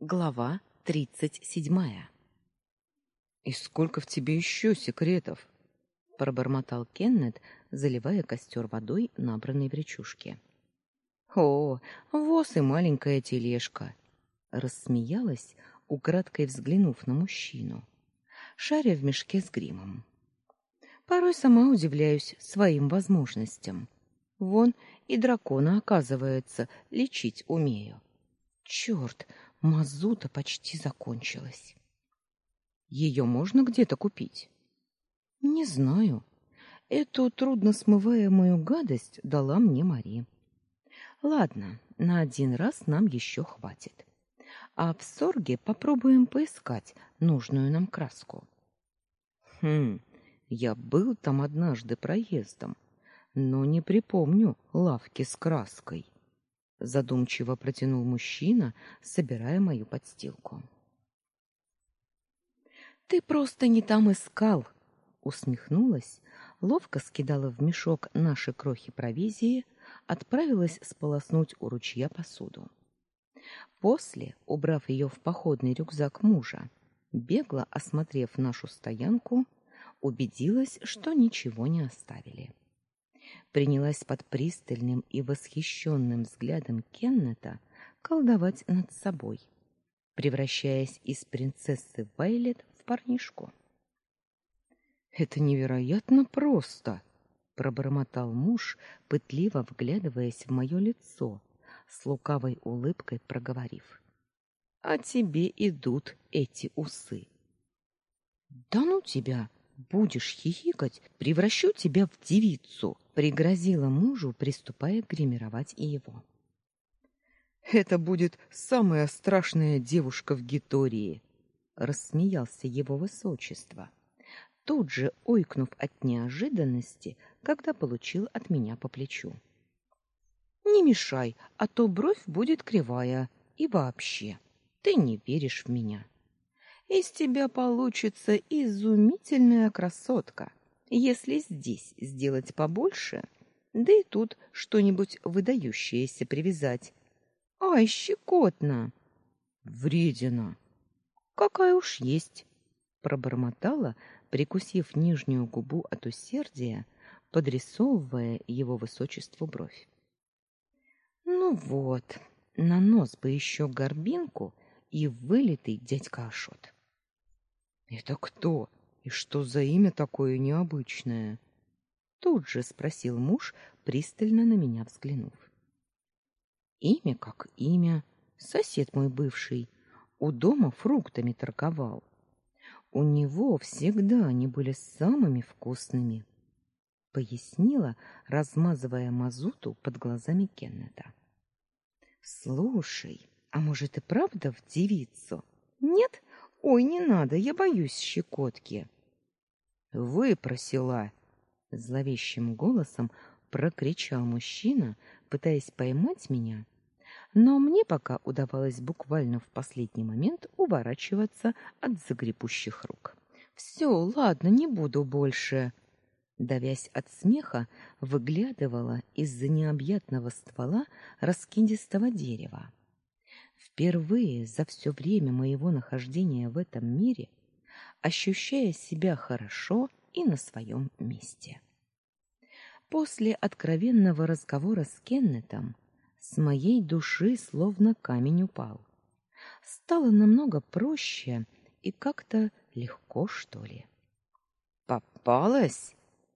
Глава тридцать седьмая. И сколько в тебе еще секретов? пробормотал Кеннет, заливая костер водой, набранной в речушке. О, воз и маленькая тележка, рассмеялась, украдкой взглянув на мужчину, шаря в мешке с гримом. Порой сама удивляюсь своим возможностям. Вон и дракона, оказывается, лечить умею. Черт, мазута почти закончилась. Ее можно где-то купить? Не знаю. Эту трудносмываемую гадость дала мне Мари. Ладно, на один раз нам еще хватит. А в Сорге попробуем поискать нужную нам краску. Хм, я был там однажды проездом, но не припомню лавки с краской. Задумчиво протянул мужчина, собирая мою подстилку. Ты просто не там искал, усмехнулась, ловко скидала в мешок наши крохи провизии, отправилась сполоснуть у ручья посуду. После, убрав ее в походный рюкзак мужа, бегло осмотрев нашу стоянку, убедилась, что ничего не оставили. Принялась под пристальным и восхищенным взглядом Кеннета колдовать над собой, превращаясь из принцессы Вайлет в парнишку. Это невероятно просто, пробормотал муж, пытливо вглядываясь в мое лицо, с лукавой улыбкой проговорив: "А тебе идут эти усы". "Да ну тебя!" Будешь хихикать, превращу тебя в девицу, пригрозила мужу, приступая гримировать и его. Это будет самая страшная девушка в Гитории, рассмеялся его высочество. Тут же ойкнув от неожиданности, когда получил от меня по плечу. Не мешай, а то бровь будет кривая. И вообще, ты не веришь в меня из тебя получится изумительная красотка. Если здесь сделать побольше, да и тут что-нибудь выдающееся привязать. Ай, щекотно. Вредина. Какая уж есть, пробормотала, прикусив нижнюю губу от усердия, подрисовывая его высочеству бровь. Ну вот, на нос бы еще горбинку и вылитый дядька Ашот. Это кто? И что за имя такое необычное? Тут же спросил муж, пристально на меня взглянув. Имя как имя, сосед мой бывший, у дома фруктами торговал. У него всегда они были самыми вкусными, пояснила, размазывая мазуту под глазами Кеннета. Слушай, а может и правда в девицу? Нет? Ой, не надо, я боюсь щекотки. Выпросила, зловещим голосом прокричал мужчина, пытаясь поймать меня, но мне пока удавалось буквально в последний момент уворачиваться от загребущих рук. Все, ладно, не буду больше. Давясь от смеха, выглядывала из-за необъятного ствола раскидистого дерева. Впервые за все время моего нахождения в этом мире ощущая себя хорошо и на своем месте. После откровенного разговора с Кеннетом с моей души словно камень упал. Стало намного проще и как-то легко, что ли. Попалась,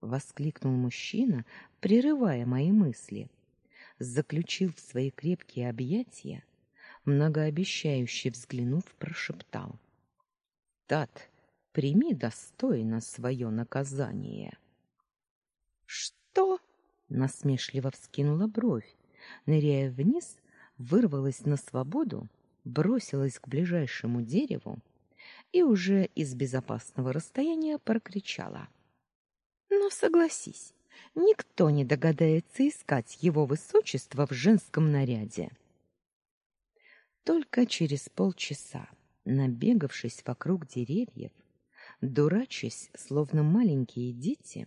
воскликнул мужчина, прерывая мои мысли. Заключил в свои крепкие объятия многообещающе взглянув, прошептал: "Тат, прими достойно свое наказание". "Что?" насмешливо вскинула бровь, ныряя вниз, вырвалась на свободу, бросилась к ближайшему дереву и уже из безопасного расстояния прокричала: "Ну согласись, никто не догадается искать его высочество в женском наряде". Только через полчаса, набегавшись вокруг деревьев, дурачась, словно маленькие дети,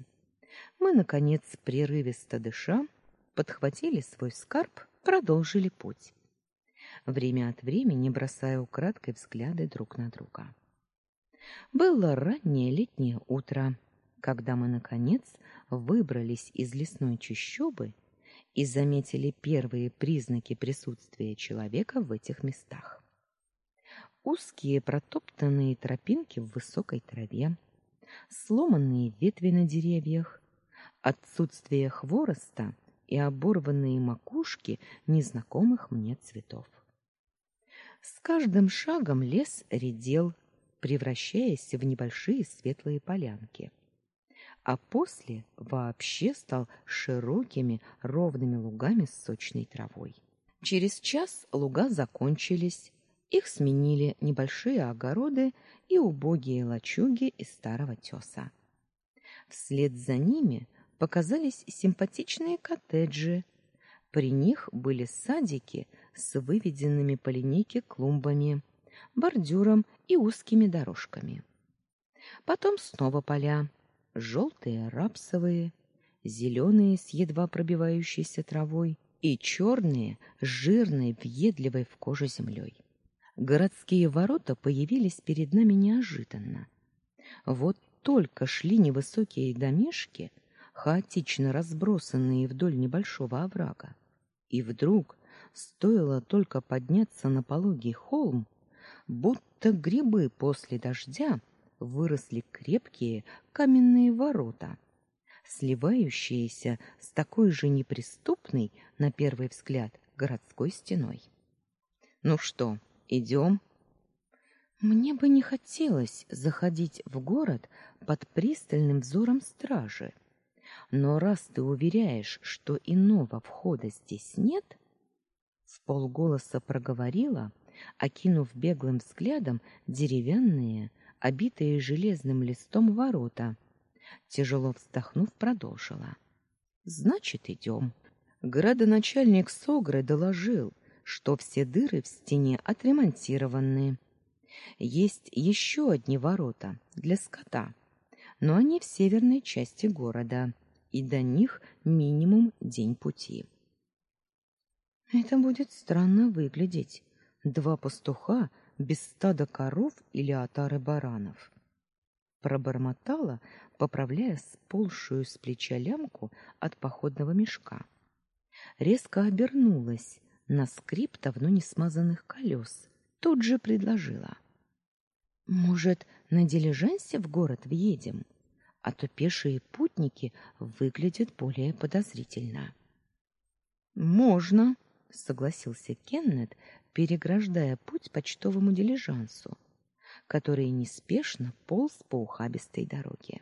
мы наконец прерывисто дыша подхватили свой скарб, продолжили путь. время от времени бросая украдкой взгляды друг на друга. Было раннее летнее утро, когда мы наконец выбрались из лесной чащобы и заметили первые признаки присутствия человека в этих местах. Узкие протоптанные тропинки в высокой траве, сломанные ветви на деревьях, отсутствие хвороста и оборванные макушки незнакомых мне цветов. С каждым шагом лес редел, превращаясь в небольшие светлые полянки. А после вообще стал широкими ровными лугами с сочной травой. Через час луга закончились, их сменили небольшие огороды и убогие лачуги из старого теса. Вслед за ними показались симпатичные коттеджи. При них были садики с выведенными по линейке клумбами, бордюром и узкими дорожками. Потом снова поля, желтые рапсовые, зеленые с едва пробивающейся травой и черные с жирной, въедливой в кожу землей. Городские ворота появились перед нами неожиданно. Вот только шли невысокие домишки, хаотично разбросанные вдоль небольшого оврага. И вдруг, стоило только подняться на пологий холм, будто грибы после дождя, выросли крепкие каменные ворота, сливающиеся с такой же неприступной, на первый взгляд, городской стеной. Ну что, идем?» Мне бы не хотелось заходить в город под пристальным взором стражи. Но раз ты уверяешь, что иного входа здесь нет, в полголоса проговорила, окинув беглым взглядом деревянные, обитые железным листом ворота. Тяжело вздохнув, продолжила: "Значит, идем». Градоначальник Согры доложил, что все дыры в стене отремонтированы. Есть еще одни ворота для скота, но они в северной части города, и до них минимум день пути. Это будет странно выглядеть. Два пастуха без стада коров или отары баранов. Пробормотала, поправляя сползшую с плеча лямку от походного мешка. Резко обернулась на скрип давно не смазанных колес. Тут же предложила. «Может, на дилижансе в город въедем? А то пешие путники выглядят более подозрительно». «Можно», — согласился Кеннет, переграждая путь почтовому дилижансу, который неспешно полз по ухабистой дороге.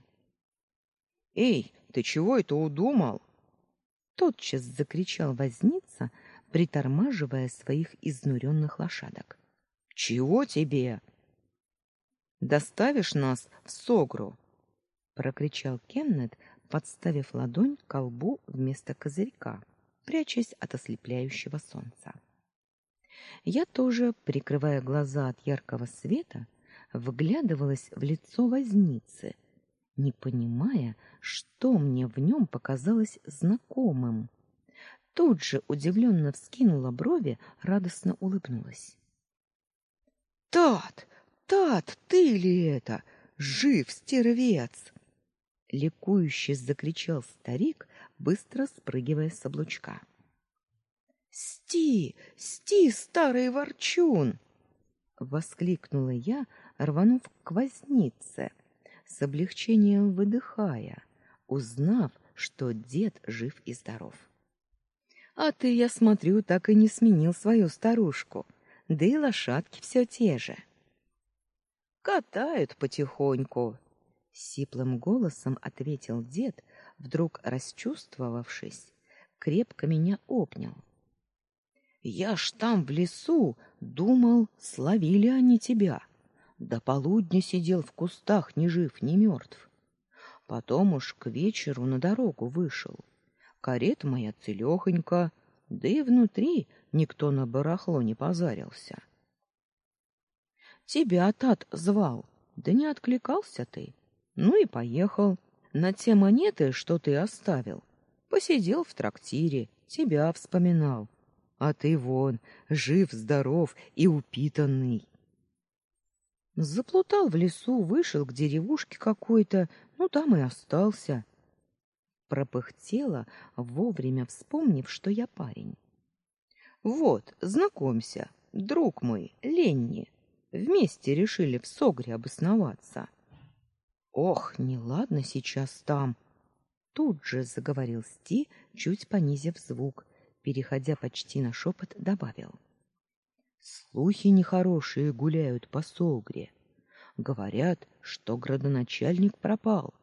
«Эй, ты чего это удумал?» Тотчас закричал возница, притормаживая своих изнуренных лошадок. «Чего тебе?» «Доставишь нас в Согру!» — прокричал Кеннет, подставив ладонь к колбу вместо козырька, прячась от ослепляющего солнца. Я тоже, прикрывая глаза от яркого света, вглядывалась в лицо возницы, не понимая, что мне в нем показалось знакомым. Тут же удивленно вскинула брови, радостно улыбнулась. «Тат! Тат, ты ли это? Жив, стервец!» Ликующе закричал старик, быстро спрыгивая с облучка. «Сти! Сти, старый ворчун!» Воскликнула я, рванув к вознице, с облегчением выдыхая, узнав, что дед жив и здоров. «А ты, я смотрю, так и не сменил свою старушку, да и лошадки все те же». «Катают потихоньку», — сиплым голосом ответил дед, вдруг расчувствовавшись, крепко меня обнял. Я ж там в лесу думал, словили они тебя. До полудня сидел в кустах, ни жив, ни мертв. Потом уж к вечеру на дорогу вышел. Карета моя целехонька, да и внутри никто на барахло не позарился. Тебя тат звал, да не откликался ты. Ну и поехал. На те монеты, что ты оставил, посидел в трактире, тебя вспоминал А ты вон, жив-здоров и упитанный. Заплутал в лесу, вышел к деревушке какой-то, ну там и остался. Пропыхтела, вовремя вспомнив, что я парень. Вот, знакомься, друг мой, Ленни. Вместе решили в Согре обосноваться. Ох, неладно сейчас там. Тут же заговорил Сти, чуть понизив звук, переходя почти на шепот, добавил: Слухи нехорошие гуляют по Согре. Говорят, что градоначальник пропал,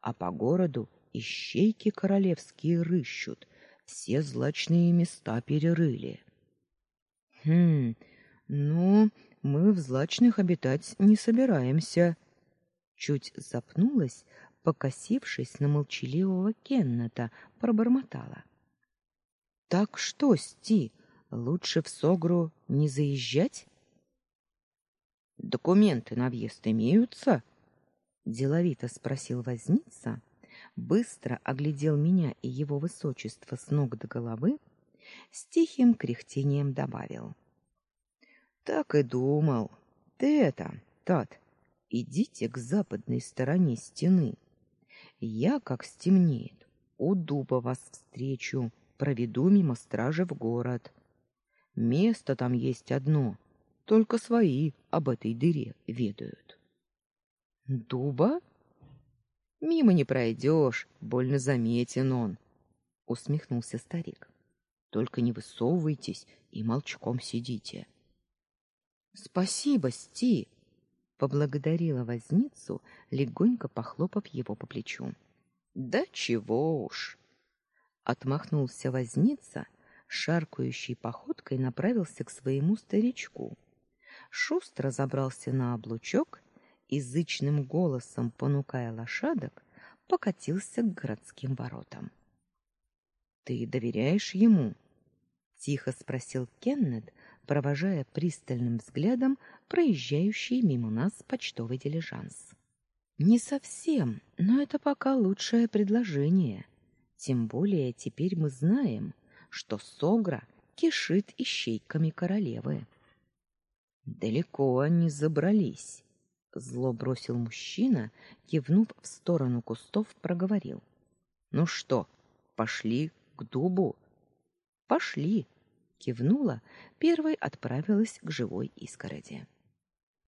а по городу ищейки королевские рыщут, все злачные места перерыли. Хм. Ну, мы в злачных обитать не собираемся. Чуть запнулась, покосившись на молчаливого Кеннета, пробормотала. Так что, Сти, лучше в Согру не заезжать? Документы на въезд имеются? деловито спросил возница, быстро оглядел меня и его высочество с ног до головы, с тихим кряхтением добавил: Так и думал. Ты это, Тат, идите к западной стороне стены. Я, как стемнеет, у дуба вас встречу, проведу мимо стражи в город. Место там есть одно, только свои об этой дыре ведают. Дуба? Мимо не пройдешь, больно заметен он, усмехнулся старик. Только не высовывайтесь и молчком сидите. Спасибо, Сти, поблагодарила возницу, легонько похлопав его по плечу. Да чего уж. Отмахнулся возница, шаркающей походкой направился к своему старичку. Шустро забрался на облучок и зычным голосом понукая лошадок, покатился к городским воротам. Ты доверяешь ему? тихо спросил Кеннет, провожая пристальным взглядом проезжающий мимо нас почтовый дилижанс. Не совсем, но это пока лучшее предложение. Тем более теперь мы знаем, что Согра кишит ищейками королевы. Далеко они забрались, зло бросил мужчина, кивнув в сторону кустов, проговорил: "Ну что, пошли к дубу?" "Пошли", кивнула, первой отправилась к живой искороди.